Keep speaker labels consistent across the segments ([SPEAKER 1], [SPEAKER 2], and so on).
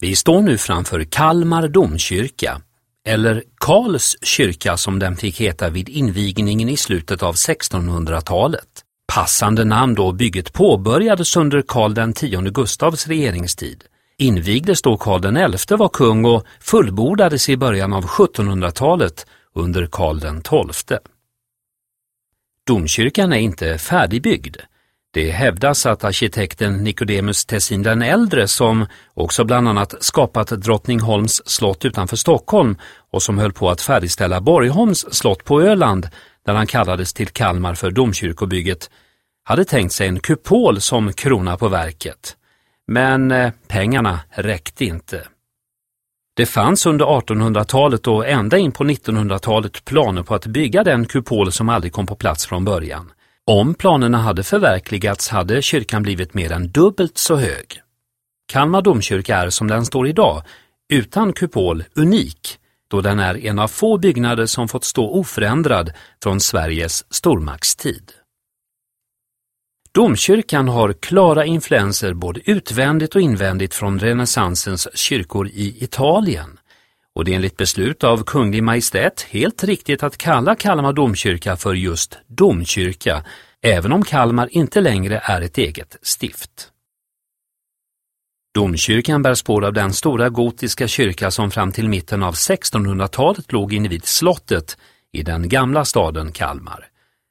[SPEAKER 1] Vi står nu framför Kalmar domkyrka, eller Karls kyrka som den fick heta vid invigningen i slutet av 1600-talet. Passande namn då bygget påbörjades under Karl X Gustavs regeringstid. Invigdes då Karl XI var kung och fullbordades i början av 1700-talet under Karl XII. Domkyrkan är inte färdigbyggd. Det hävdas att arkitekten Nicodemus Tessin den äldre som också bland annat skapat Drottningholms slott utanför Stockholm och som höll på att färdigställa Borgholms slott på Öland där han kallades till Kalmar för domkyrkobygget hade tänkt sig en kupol som krona på verket. Men eh, pengarna räckte inte. Det fanns under 1800-talet och ända in på 1900-talet planer på att bygga den kupol som aldrig kom på plats från början. Om planerna hade förverkligats hade kyrkan blivit mer än dubbelt så hög. Kalmar domkyrka är som den står idag, utan kupol, unik, då den är en av få byggnader som fått stå oförändrad från Sveriges stormaktstid. Domkyrkan har klara influenser både utvändigt och invändigt från renässansens kyrkor i Italien. Och det är enligt beslut av Kunglig Majestät helt riktigt att kalla Kalmar domkyrka för just domkyrka, även om Kalmar inte längre är ett eget stift. Domkyrkan bär spår av den stora gotiska kyrka som fram till mitten av 1600-talet låg invid slottet i den gamla staden Kalmar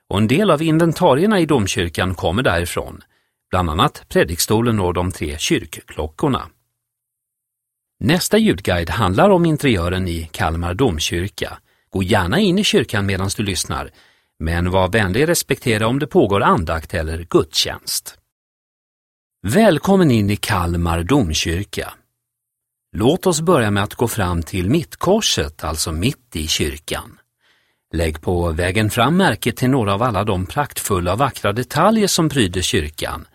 [SPEAKER 1] och en del av inventarierna i domkyrkan kommer därifrån, bland annat predikstolen och de tre kyrkklockorna. Nästa ljudguide handlar om interiören i Kalmar domkyrka. Gå gärna in i kyrkan medan du lyssnar, men var vänlig respektera om det pågår andakt eller gudstjänst. Välkommen in i Kalmar domkyrka. Låt oss börja med att gå fram till mittkorset, alltså mitt i kyrkan. Lägg på vägen fram märke till några av alla de praktfulla och vackra detaljer som pryder kyrkan.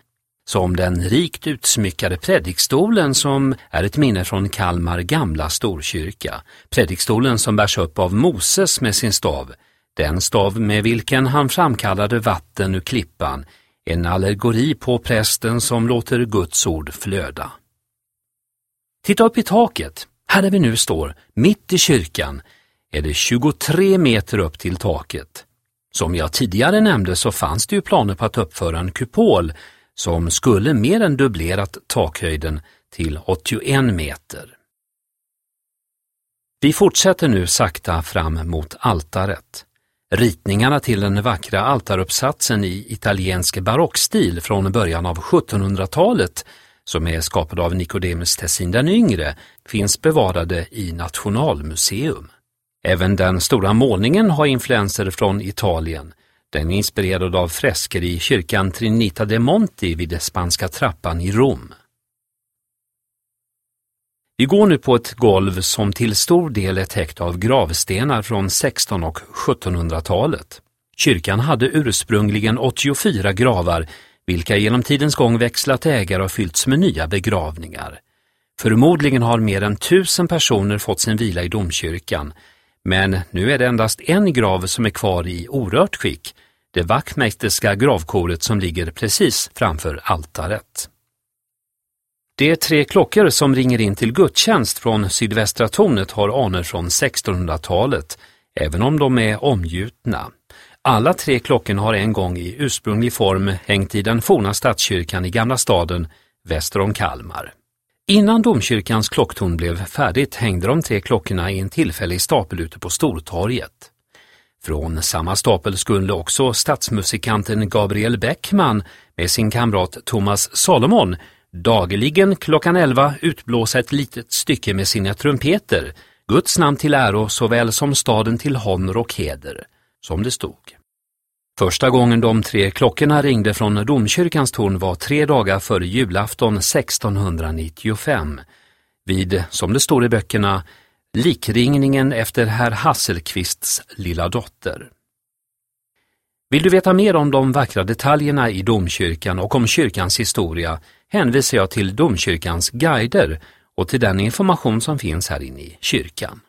[SPEAKER 1] Som den rikt utsmyckade predikstolen som är ett minne från Kalmar gamla storkyrka. Predikstolen som bärs upp av Moses med sin stav. Den stav med vilken han framkallade vatten ur klippan. En allegori på prästen som låter Guds ord flöda. Titta upp i taket, här där vi nu står, mitt i kyrkan, är det 23 meter upp till taket. Som jag tidigare nämnde så fanns det ju planer på att uppföra en kupol som skulle mer än dubblerat takhöjden till 81 meter. Vi fortsätter nu sakta fram mot altaret. Ritningarna till den vackra altaruppsatsen i italiensk barockstil från början av 1700-talet som är skapad av Nicodemus Tessin den yngre finns bevarade i Nationalmuseum. Även den stora målningen har influenser från Italien. Den är inspirerad av fresker i kyrkan Trinita de Monti vid Spanska trappan i Rom. Vi går nu på ett golv som till stor del är täckt av gravstenar från 1600 och 1700-talet. Kyrkan hade ursprungligen 84 gravar, vilka genom tidens gång växlat ägare och fyllts med nya begravningar. Förmodligen har mer än tusen personer fått sin vila i domkyrkan, men nu är det endast en grav som är kvar i orört skick, det Wachtmeisterska gravkoret som ligger precis framför altaret. De tre klockor som ringer in till gudstjänst från sydvästra tornet har anor från 1600-talet, även om de är omgjutna. Alla tre klockorna har en gång i ursprunglig form hängt i den forna stadskyrkan i Gamla staden väster om Kalmar. Innan domkyrkans klocktorn blev färdigt hängde de tre klockorna i en tillfällig stapel ute på Stortorget. Från samma stapel skulle också stadsmusikanten Gabriel Bäckman med sin kamrat Thomas Salomon dagligen klockan 11 utblåsa ett litet stycke med sina trumpeter, Guds namn till äro såväl som staden till honor och heder, som det stod. Första gången de tre klockorna ringde från domkyrkans torn var tre dagar före julafton 1695 vid, som det står i böckerna, likringningen efter herr Hasselqvists lilla dotter. Vill du veta mer om de vackra detaljerna i domkyrkan och om kyrkans historia hänvisar jag till domkyrkans guider och till den information som finns här inne i kyrkan.